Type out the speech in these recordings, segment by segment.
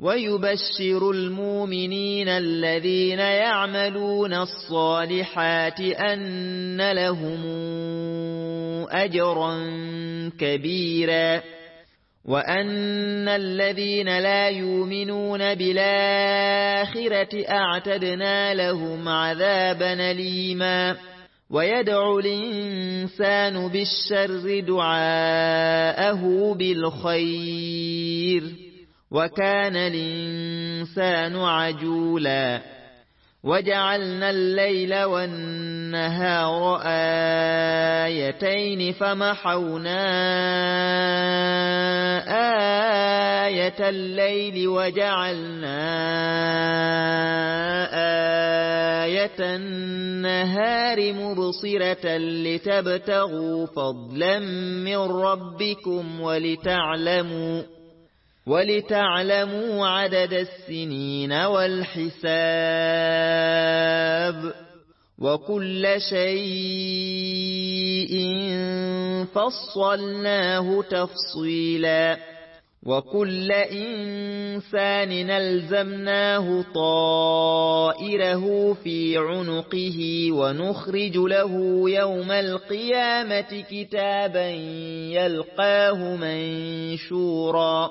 ويبشر المؤمنين الذين يعملون الصالحات أن لهم أجرا كبيرا وأن الذين لا يؤمنون بالآخرة أعتدنا لهم عذابا ليما ويدعو الإنسان بالشر دعاءه بالخير وكان الإنسان عجولا. وجعلنا الليل والنهار آيتين فمحونا آية الليل وجعلنا آية النهار مبصرة لتبتغوا فضلا من ربكم ولتعلموا ولتعلموا عدد السنين والحساب وكل شيء فصلناه تفصيلا وكل إنسان نلزمناه طائره في عنقه ونخرج له يوم القيامة كتابا يلقاه منشورا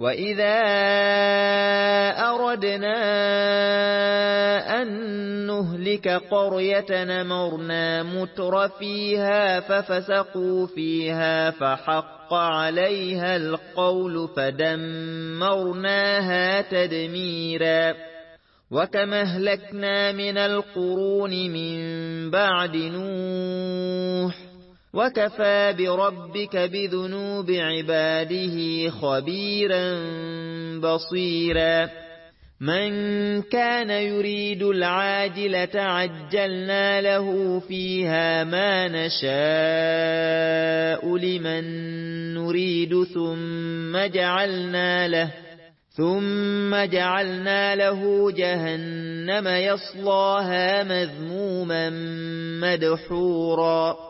وإذا أردنا أن نهلك قرية نمرنا متر فيها ففسقوا فيها فحق عليها القول فدمرناها تدميرا وكما اهلكنا من القرون من بعد نوح وكفى بربك بذنوب عباده خبيرا بصيرا من كان يريد العاجلة عجلنا له فيها ما نشاء لمن نريد ثم جعلنا له ثم جعلنا له جهنم يصلاها مذموما مدحورا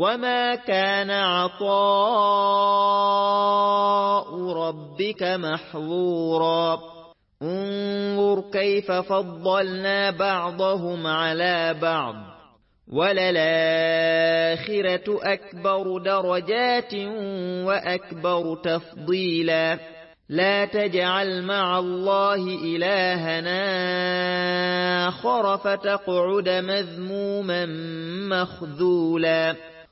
وما كان عطاء ربك محظورا انظر كيف فضلنا بعضهم على بعض وللآخرة أكبر درجات وأكبر تفضيلا لا تجعل مع الله إلهنا آخر فتقعد مذموما مخذولا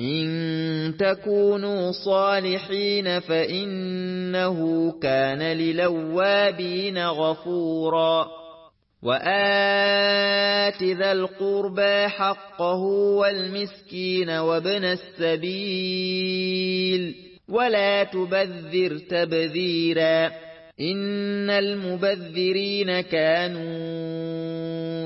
إن تكونوا صالحين فإنه كان للوابين غفورا. وآت ذا القربى حقه والمسكين وابن السبيل. ولا تبذر تبذيرا. إن المبذرين كانوا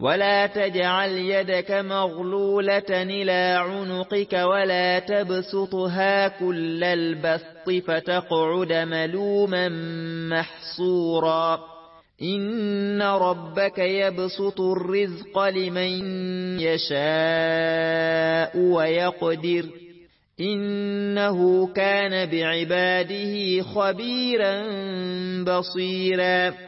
ولا تجعل يدك مغلولة إلى عنقك ولا تبسطها كل البسط فتقعد ملوما محصورا إن ربك يبسط الرزق لمن يشاء ويقدر إنه كان بعباده خبيرا بصيرا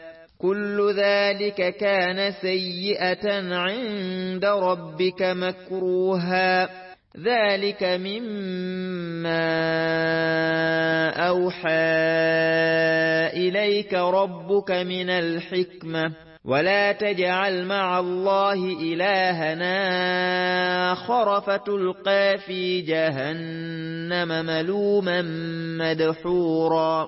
كل ذلك كان سيئة عند ربك مكروها. ذلك مما أوحى إليك ربك من الحكمة. ولا تجعل مع الله إلهنا آخر فتلقى في جهنم ملوما مدحورا.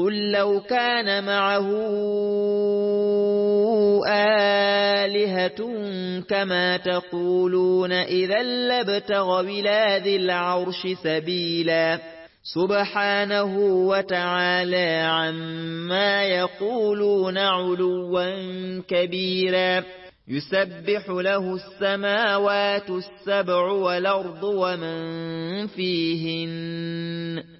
قل لو كان معه آلهة كما تقولون إذا لابتغ بلاد العرش سبيلا سبحانه وتعالى عما يقولون علوا كبيرا يسبح له السماوات السبع والأرض ومن فيهن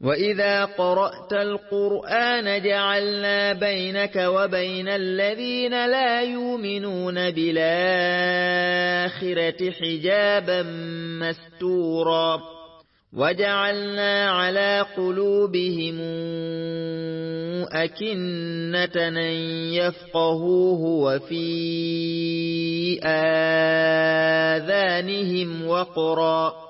وإذا قرأت القرآن جعلنا بينك وبين الذين لا يؤمنون بالآخرة حجابا مستورا وجعلنا على قلوبهم أكنة يفقهوه وفي آذانهم وقرا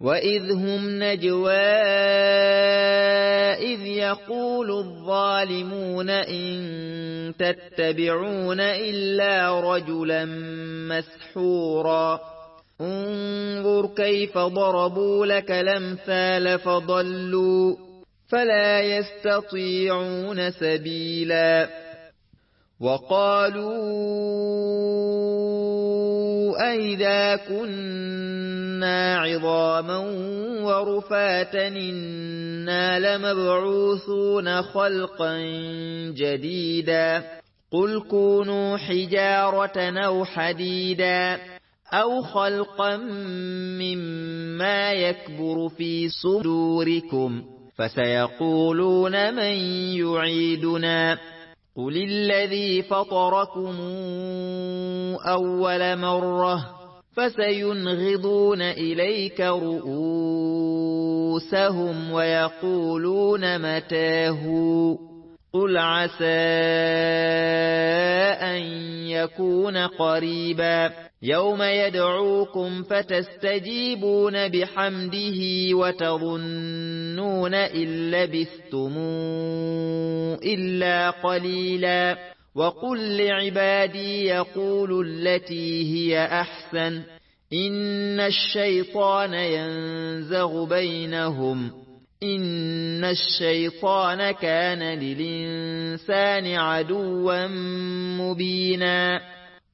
وإذ هم نجوى إذ يقول الظالمون إن تتبعون إلا رجلا مسحورا انظر كيف ضربوا لك الأمثال فضلوا فلا يستطيعون سبيلا وقالوا أئذا كنا عظاما ورفاتا إنا لمبعوثون خلقا جديدا قل كونوا حجارة أو حديدا أو خلقا مما يكبر في صدوركم فسيقولون من يعيدنا قل الذي فطركم أول مرة فسينغضون إليك رؤوسهم ويقولون متاه قل عسى أن يكون قريبا يوم يدعوكم فتستجيبون بحمده وتظنون إن لبثتم إلا قليلا. وقل لعبادي يقول التي هي أحسن. إن الشيطان ينزغ بينهم. إن الشيطان كان للإنسان عدوا مبينا.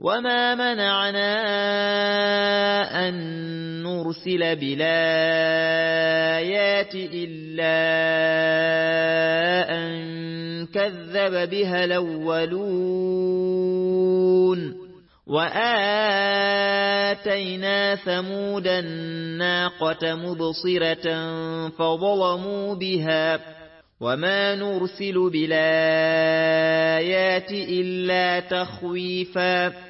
وما منعنا أن نرسل بالآيات إلا أن كذب بها الأولون وآتينا ثمود الناقة مبصرة فظلموا بها وما نرسل بالآيات إلا تخويفاً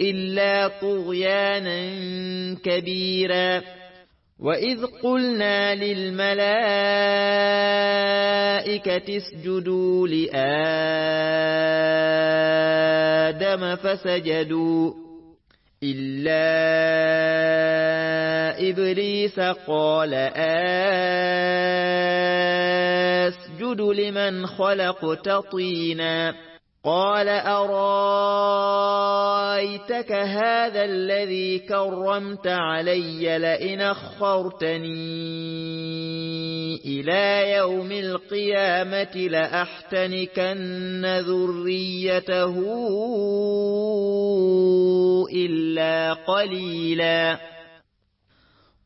إلا طغيانا كبيرا. وإذ قلنا للملائكة اسجدوا لآدم فسجدوا إلا إبليس قال أسجد لمن خلقت طيناً. قال أرأيتك هذا الذي كرمت علي لئن أخرتني إلى يوم القيامة لأحتنكن ذريته إلا قليلاً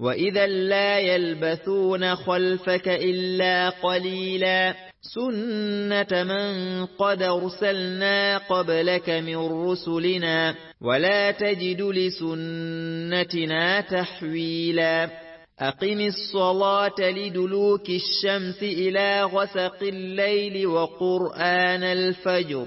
وإذا لا يلبثون خلفك إلا قليلا سنة من قد أرسلنا قبلك من رسلنا ولا تجد لسنتنا تحويلا أقم الصلاة لدلوك الشمس إلى غسق الليل وقرآن الفجر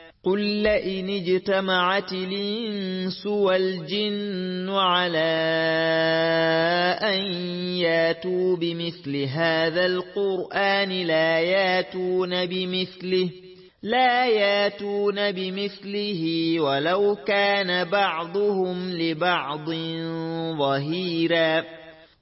قل لئن اجتمعت الإنس والجن على أن ياتوا بمثل هذا القرآن لا ياتون بمثله لا ياتون بمثله ولو كان بعضهم لبعض ظهيرا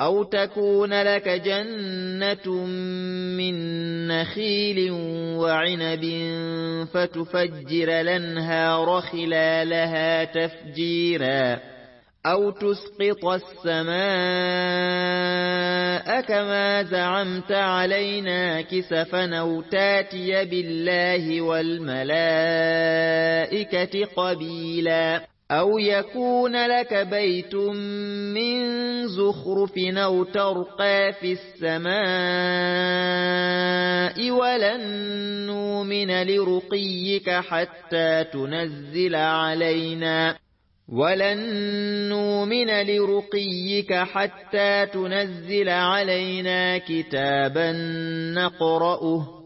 أو تكون لك جنة من نخيل وعنب فتفجر لنهار خلالها تفجيرا أو تسقط السماء كما زعمت علينا كسفا أو تاتي بالله والملائكة قبيلا أو يكون لك بيت من زخرف أو ترقى في السماء ولن نؤمن لرقيك حتى تنزل علينا ولن نؤمن لرقيك حتى تنزل علينا كتابا نقرأه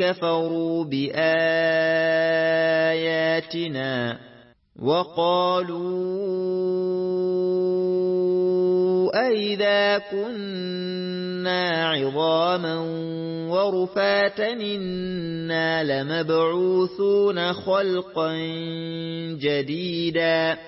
كفروا بآياتنا وقالوا أئذا كنا عظاما ورفاتا إنا لمبعوثون خلقا جديدا